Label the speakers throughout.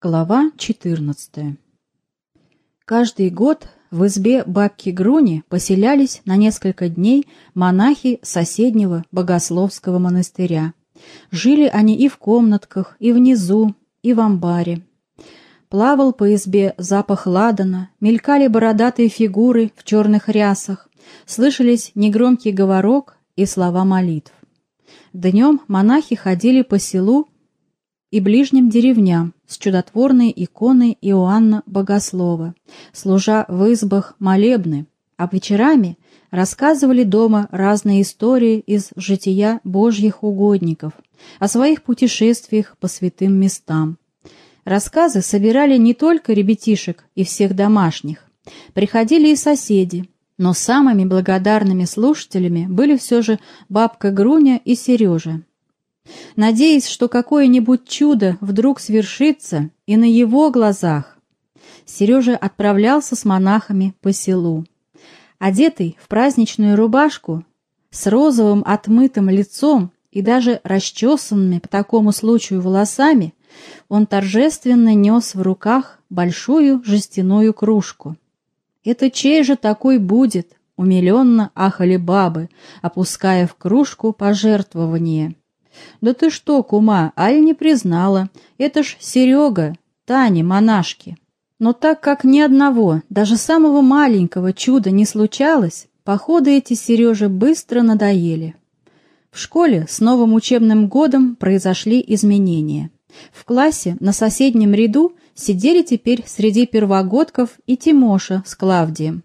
Speaker 1: Глава 14 Каждый год в избе бабки Груни поселялись на несколько дней монахи соседнего богословского монастыря. Жили они и в комнатках, и внизу, и в амбаре. Плавал по избе запах ладана, мелькали бородатые фигуры в черных рясах, слышались негромкий говорок и слова молитв. Днем монахи ходили по селу и ближним деревням с чудотворной иконой Иоанна Богослова, служа в избах молебны, а вечерами рассказывали дома разные истории из жития божьих угодников, о своих путешествиях по святым местам. Рассказы собирали не только ребятишек и всех домашних, приходили и соседи, но самыми благодарными слушателями были все же бабка Груня и Сережа, надеясь, что какое-нибудь чудо вдруг свершится и на его глазах. Сережа отправлялся с монахами по селу. Одетый в праздничную рубашку, с розовым отмытым лицом и даже расчесанными по такому случаю волосами, он торжественно нес в руках большую жестяную кружку. «Это чей же такой будет?» — умиленно ахали бабы, опуская в кружку пожертвование. «Да ты что, кума, Аль не признала. Это ж Серега, Таня, монашки». Но так как ни одного, даже самого маленького чуда не случалось, походы эти Сереже быстро надоели. В школе с новым учебным годом произошли изменения. В классе на соседнем ряду сидели теперь среди первогодков и Тимоша с Клавдием.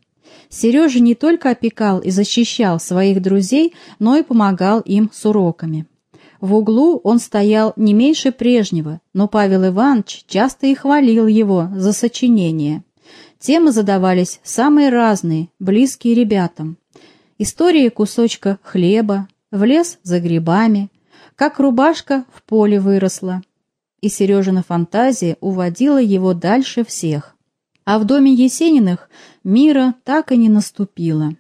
Speaker 1: Сережа не только опекал и защищал своих друзей, но и помогал им с уроками. В углу он стоял не меньше прежнего, но Павел Иванович часто и хвалил его за сочинение. Темы задавались самые разные, близкие ребятам. История кусочка хлеба, в лес за грибами, как рубашка в поле выросла. И Сережина фантазия уводила его дальше всех. А в доме Есениных мира так и не наступило.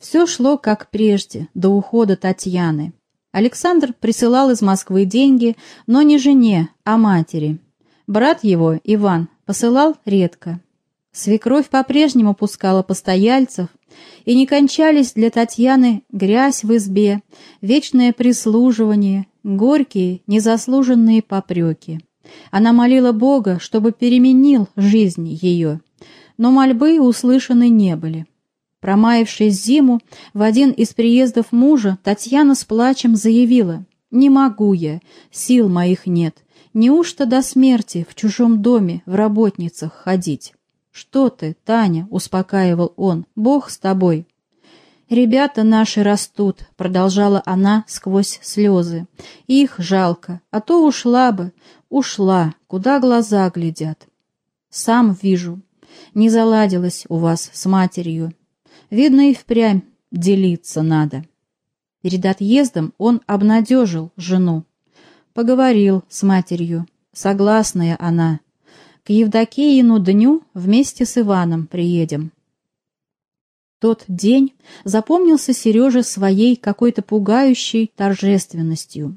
Speaker 1: Все шло как прежде, до ухода Татьяны. Александр присылал из Москвы деньги, но не жене, а матери. Брат его, Иван, посылал редко. Свекровь по-прежнему пускала постояльцев, и не кончались для Татьяны грязь в избе, вечное прислуживание, горькие, незаслуженные попреки. Она молила Бога, чтобы переменил жизнь ее, но мольбы услышаны не были. Промаявшись зиму, в один из приездов мужа Татьяна с плачем заявила «Не могу я, сил моих нет, неужто до смерти в чужом доме в работницах ходить?» «Что ты, Таня?» — успокаивал он, «Бог с тобой». «Ребята наши растут», — продолжала она сквозь слезы. «Их жалко, а то ушла бы, ушла, куда глаза глядят». «Сам вижу, не заладилось у вас с матерью, Видно, и впрямь делиться надо. Перед отъездом он обнадежил жену. Поговорил с матерью. Согласная она. К Евдокеину дню вместе с Иваном приедем. Тот день запомнился Сереже своей какой-то пугающей торжественностью.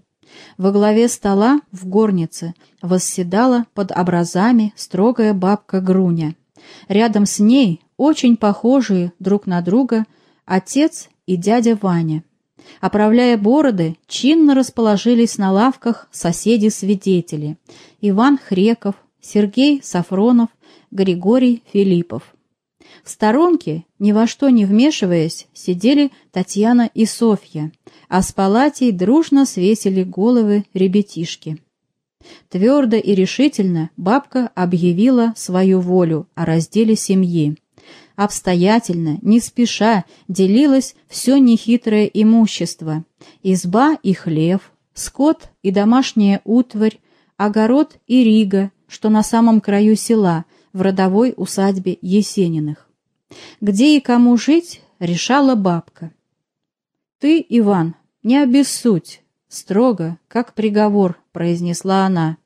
Speaker 1: Во главе стола в горнице восседала под образами строгая бабка Груня. Рядом с ней очень похожие друг на друга отец и дядя Ваня. Оправляя бороды, чинно расположились на лавках соседи-свидетели Иван Хреков, Сергей Сафронов, Григорий Филиппов. В сторонке, ни во что не вмешиваясь, сидели Татьяна и Софья, а с палатей дружно свесили головы ребятишки. Твердо и решительно бабка объявила свою волю о разделе семьи обстоятельно, не спеша делилось все нехитрое имущество. Изба и хлев, скот и домашняя утварь, огород и рига, что на самом краю села, в родовой усадьбе Есениных. Где и кому жить, решала бабка. «Ты, Иван, не обессудь», — строго, как приговор, произнесла она.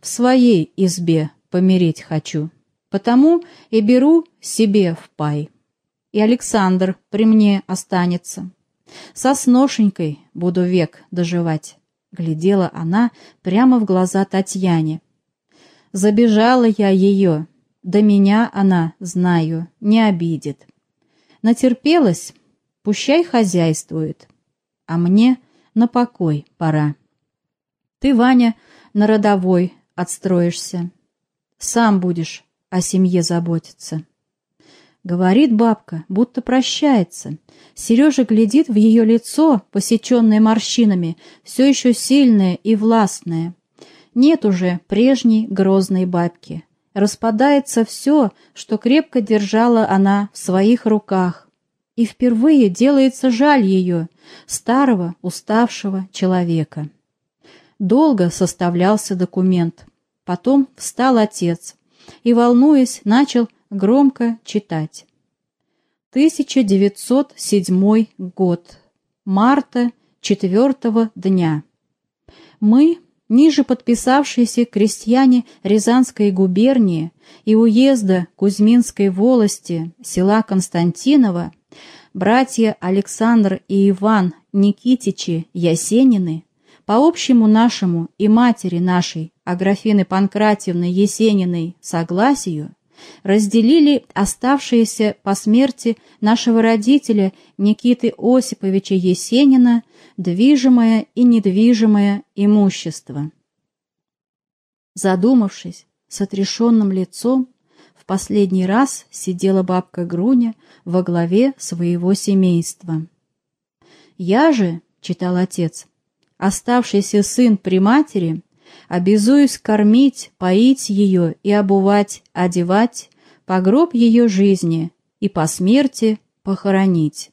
Speaker 1: «В своей избе помереть хочу». Потому и беру себе в пай. И Александр при мне останется. Со сношенькой буду век доживать. Глядела она прямо в глаза Татьяне. Забежала я ее, до меня она, знаю, не обидит. Натерпелась, пущай хозяйствует, а мне на покой пора. Ты, Ваня, на родовой отстроишься, сам будешь о семье заботиться. Говорит бабка, будто прощается. Сережа глядит в ее лицо, посеченное морщинами, все еще сильное и властное. Нет уже прежней грозной бабки. Распадается все, что крепко держала она в своих руках. И впервые делается жаль ее, старого, уставшего человека. Долго составлялся документ. Потом встал отец и, волнуясь, начал громко читать. 1907 год. Марта, четвертого дня. Мы, ниже подписавшиеся крестьяне Рязанской губернии и уезда Кузьминской волости села Константинова, братья Александр и Иван Никитичи Ясенины, по общему нашему и матери нашей, Аграфины Панкратьевны Есениной, согласию, разделили оставшиеся по смерти нашего родителя Никиты Осиповича Есенина движимое и недвижимое имущество. Задумавшись, с отрешенным лицом, в последний раз сидела бабка Груня во главе своего семейства. «Я же, — читал отец, — оставшийся сын при матери, обязуюсь кормить, поить ее и обувать, одевать, по гроб ее жизни и по смерти похоронить.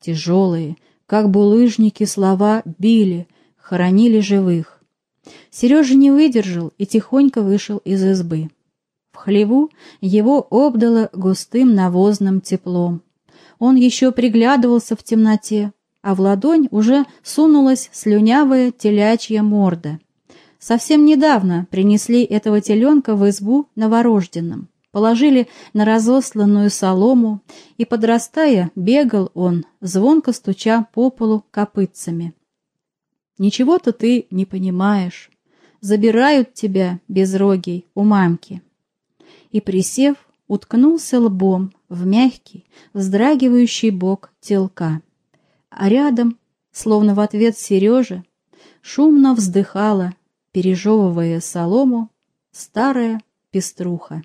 Speaker 1: Тяжелые, как булыжники, слова били, хоронили живых. Сережа не выдержал и тихонько вышел из избы. В хлеву его обдало густым навозным теплом. Он еще приглядывался в темноте, а в ладонь уже сунулась слюнявая телячья морда. Совсем недавно принесли этого теленка в избу новорожденным, положили на разосланную солому, и, подрастая, бегал он, звонко стуча по полу копытцами. «Ничего-то ты не понимаешь. Забирают тебя, безрогий, у мамки». И, присев, уткнулся лбом в мягкий, вздрагивающий бок телка. А рядом, словно в ответ Сережа, шумно вздыхала пережевывая солому, старая пеструха.